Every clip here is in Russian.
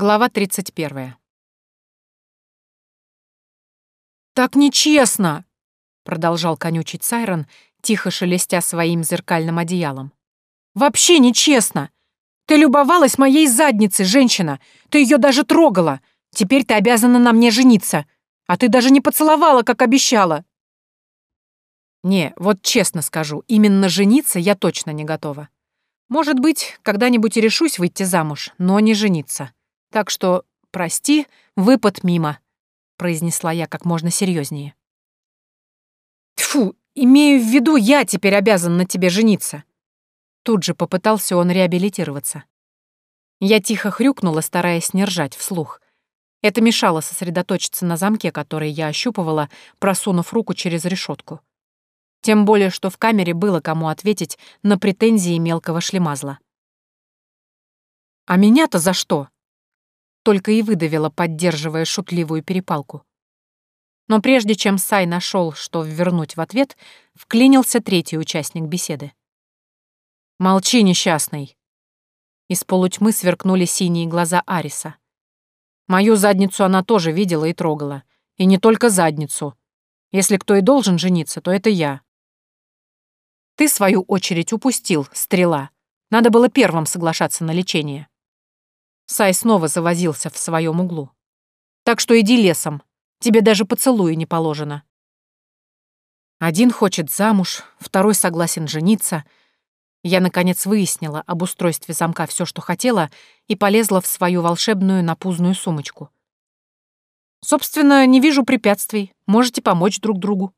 Глава 31. «Так нечестно!» — продолжал конючить Сайрон, тихо шелестя своим зеркальным одеялом. «Вообще нечестно! Ты любовалась моей задницей, женщина! Ты ее даже трогала! Теперь ты обязана на мне жениться! А ты даже не поцеловала, как обещала!» «Не, вот честно скажу, именно жениться я точно не готова. Может быть, когда-нибудь и решусь выйти замуж, но не жениться. Так что, прости, выпад мимо», — произнесла я как можно серьезнее. «Тьфу, имею в виду, я теперь обязан на тебе жениться». Тут же попытался он реабилитироваться. Я тихо хрюкнула, стараясь не ржать вслух. Это мешало сосредоточиться на замке, который я ощупывала, просунув руку через решетку. Тем более, что в камере было кому ответить на претензии мелкого шлемазла. «А меня-то за что?» Только и выдавила, поддерживая шутливую перепалку. Но прежде чем Сай нашел, что ввернуть в ответ, вклинился третий участник беседы. «Молчи, несчастный!» Из полутьмы сверкнули синие глаза Ариса. Мою задницу она тоже видела и трогала. И не только задницу. Если кто и должен жениться, то это я. Ты свою очередь упустил, стрела. Надо было первым соглашаться на лечение. Сай снова завозился в своем углу. «Так что иди лесом. Тебе даже поцелуя не положено». Один хочет замуж, второй согласен жениться. Я, наконец, выяснила об устройстве замка все, что хотела, и полезла в свою волшебную напузную сумочку. «Собственно, не вижу препятствий. Можете помочь друг другу».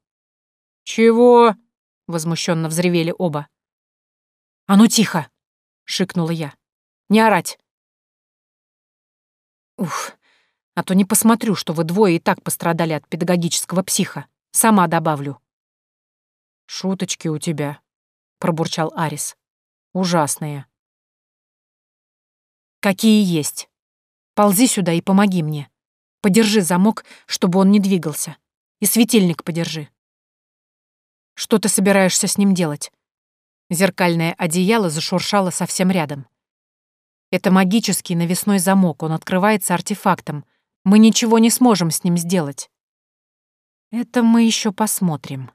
«Чего?» — возмущенно взревели оба. «А ну тихо!» — шикнула я. «Не орать!» Уф, а то не посмотрю, что вы двое и так пострадали от педагогического психа. Сама добавлю. Шуточки у тебя, пробурчал Арис. Ужасные. Какие есть. Ползи сюда и помоги мне. Подержи замок, чтобы он не двигался. И светильник подержи. Что ты собираешься с ним делать? Зеркальное одеяло зашуршало совсем рядом. Это магический навесной замок, он открывается артефактом. Мы ничего не сможем с ним сделать. Это мы еще посмотрим.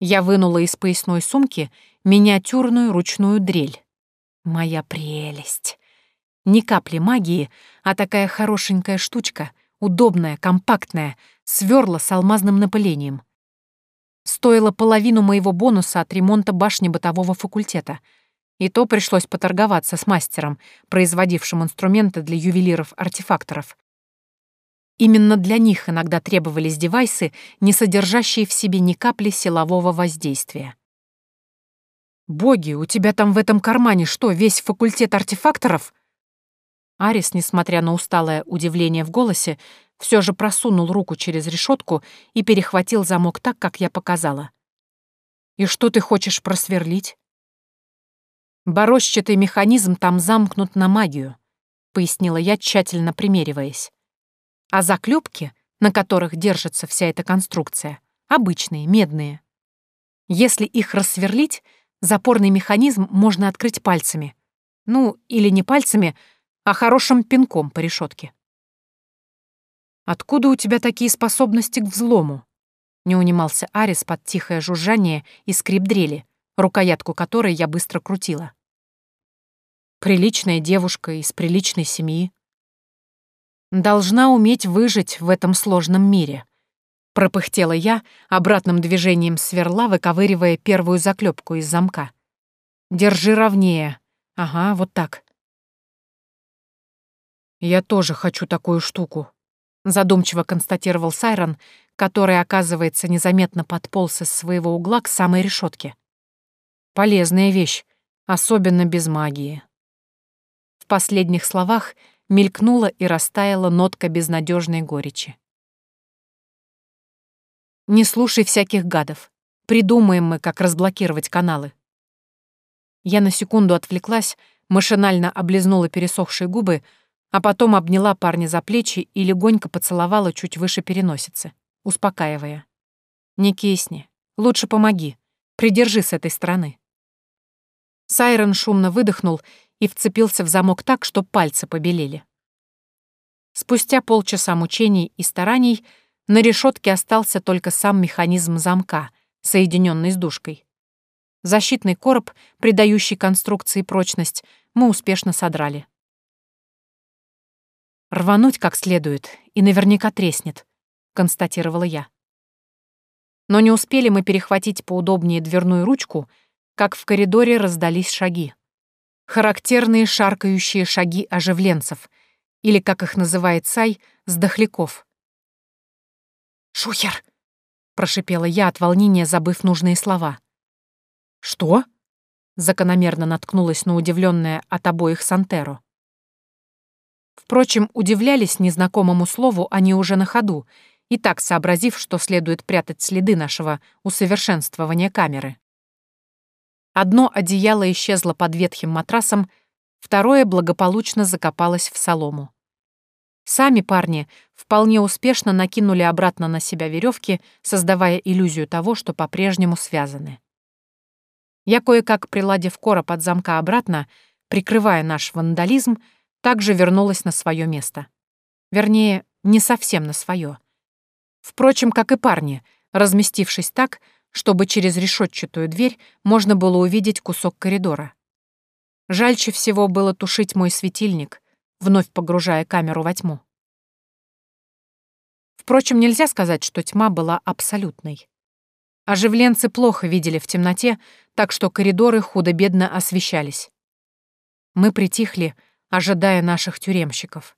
Я вынула из поясной сумки миниатюрную ручную дрель. Моя прелесть. Ни капли магии, а такая хорошенькая штучка, удобная, компактная, сверла с алмазным напылением. Стоило половину моего бонуса от ремонта башни бытового факультета — и то пришлось поторговаться с мастером, производившим инструменты для ювелиров-артефакторов. Именно для них иногда требовались девайсы, не содержащие в себе ни капли силового воздействия. «Боги, у тебя там в этом кармане что, весь факультет артефакторов?» Арис, несмотря на усталое удивление в голосе, все же просунул руку через решетку и перехватил замок так, как я показала. «И что ты хочешь просверлить?» Борощатый механизм там замкнут на магию, пояснила я, тщательно примериваясь. А заклепки, на которых держится вся эта конструкция, обычные, медные. Если их рассверлить, запорный механизм можно открыть пальцами. Ну, или не пальцами, а хорошим пинком по решетке. «Откуда у тебя такие способности к взлому?» Не унимался Арис под тихое жужжание и скрип дрели, рукоятку которой я быстро крутила. Приличная девушка из приличной семьи. Должна уметь выжить в этом сложном мире. Пропыхтела я, обратным движением сверла, выковыривая первую заклепку из замка. Держи ровнее. Ага, вот так. Я тоже хочу такую штуку, задумчиво констатировал Сайрон, который, оказывается, незаметно подполз из своего угла к самой решетке. Полезная вещь, особенно без магии. Последних словах мелькнула и растаяла нотка безнадежной горечи. «Не слушай всяких гадов. Придумаем мы, как разблокировать каналы». Я на секунду отвлеклась, машинально облизнула пересохшие губы, а потом обняла парня за плечи и легонько поцеловала чуть выше переносицы, успокаивая. «Не кисни. Лучше помоги. Придержи с этой стороны». Сайрон шумно выдохнул и вцепился в замок так, что пальцы побелели. Спустя полчаса мучений и стараний на решетке остался только сам механизм замка, соединенный с дужкой. Защитный короб, придающий конструкции прочность, мы успешно содрали. «Рвануть как следует, и наверняка треснет», — констатировала я. Но не успели мы перехватить поудобнее дверную ручку, как в коридоре раздались шаги. Характерные шаркающие шаги оживленцев, или, как их называет Сай, сдохляков. «Шухер!» — прошипела я от волнения, забыв нужные слова. «Что?» — закономерно наткнулась на удивленное от обоих Сантеро. Впрочем, удивлялись незнакомому слову они уже на ходу, и так сообразив, что следует прятать следы нашего усовершенствования камеры. Одно одеяло исчезло под ветхим матрасом, второе благополучно закопалось в солому. Сами парни вполне успешно накинули обратно на себя веревки, создавая иллюзию того, что по-прежнему связаны. Я кое-как, приладив короб от замка обратно, прикрывая наш вандализм, также вернулась на свое место. Вернее, не совсем на свое. Впрочем, как и парни, разместившись так, чтобы через решетчатую дверь можно было увидеть кусок коридора. Жальче всего было тушить мой светильник, вновь погружая камеру во тьму. Впрочем, нельзя сказать, что тьма была абсолютной. Оживленцы плохо видели в темноте, так что коридоры худо-бедно освещались. Мы притихли, ожидая наших тюремщиков.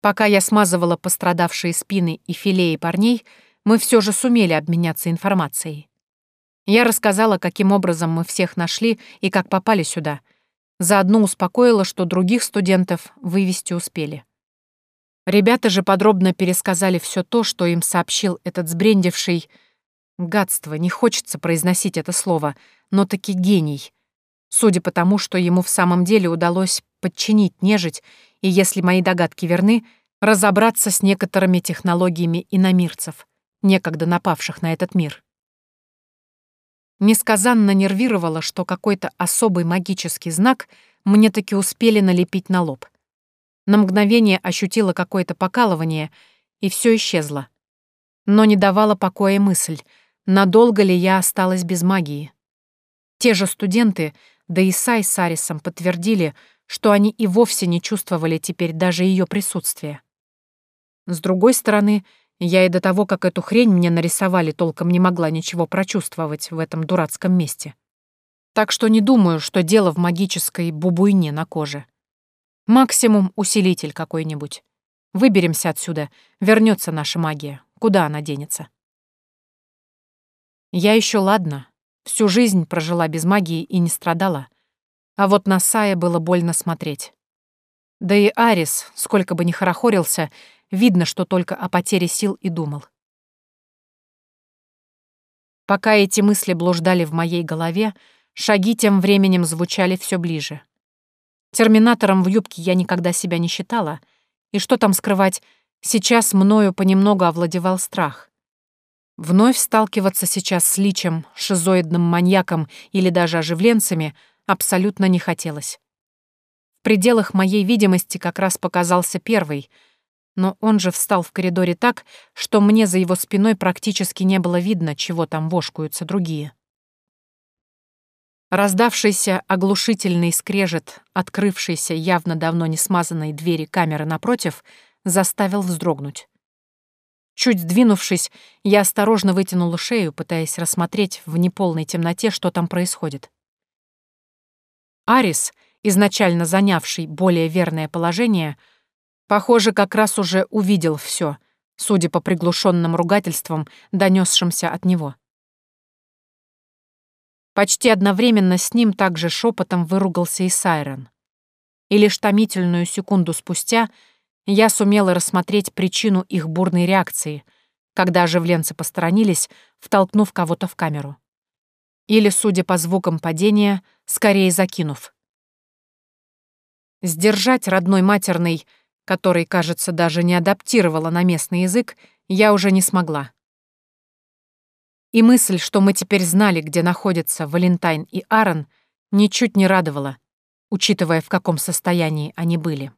Пока я смазывала пострадавшие спины и филеи парней, мы все же сумели обменяться информацией. Я рассказала, каким образом мы всех нашли и как попали сюда. Заодно успокоила, что других студентов вывести успели. Ребята же подробно пересказали все то, что им сообщил этот сбрендивший... Гадство, не хочется произносить это слово, но таки гений. Судя по тому, что ему в самом деле удалось подчинить нежить и, если мои догадки верны, разобраться с некоторыми технологиями иномирцев, некогда напавших на этот мир. Несказанно нервировало, что какой-то особый магический знак мне таки успели налепить на лоб. На мгновение ощутила какое-то покалывание, и все исчезло. Но не давала покоя мысль, надолго ли я осталась без магии. Те же студенты, да и Сай с Арисом подтвердили, что они и вовсе не чувствовали теперь даже ее присутствия. С другой стороны, я и до того, как эту хрень мне нарисовали, толком не могла ничего прочувствовать в этом дурацком месте. Так что не думаю, что дело в магической бубуйне на коже. Максимум усилитель какой-нибудь. Выберемся отсюда, вернется наша магия. Куда она денется? Я еще ладно. Всю жизнь прожила без магии и не страдала. А вот на Сая было больно смотреть. Да и Арис, сколько бы ни хорохорился, видно, что только о потере сил и думал. Пока эти мысли блуждали в моей голове, шаги тем временем звучали все ближе. Терминатором в юбке я никогда себя не считала, и что там скрывать, сейчас мною понемногу овладевал страх. Вновь сталкиваться сейчас с личем, шизоидным маньяком или даже оживленцами — абсолютно не хотелось. В пределах моей видимости как раз показался первый, но он же встал в коридоре так, что мне за его спиной практически не было видно, чего там вошкуются другие. Раздавшийся оглушительный скрежет, открывшийся явно давно не смазанной двери камеры напротив, заставил вздрогнуть. Чуть сдвинувшись, я осторожно вытянула шею, пытаясь рассмотреть в неполной темноте, что там происходит. Арис, изначально занявший более верное положение, похоже, как раз уже увидел все, судя по приглушенным ругательствам, донесшимся от него. Почти одновременно с ним также шепотом выругался и Сайрон. И лишь томительную секунду спустя я сумела рассмотреть причину их бурной реакции, когда оживленцы посторонились, втолкнув кого-то в камеру. Или, судя по звукам падения, скорее закинув. Сдержать родной матерный, который, кажется, даже не адаптировала на местный язык, я уже не смогла. И мысль, что мы теперь знали, где находятся Валентайн и Аарон, ничуть не радовала, учитывая, в каком состоянии они были.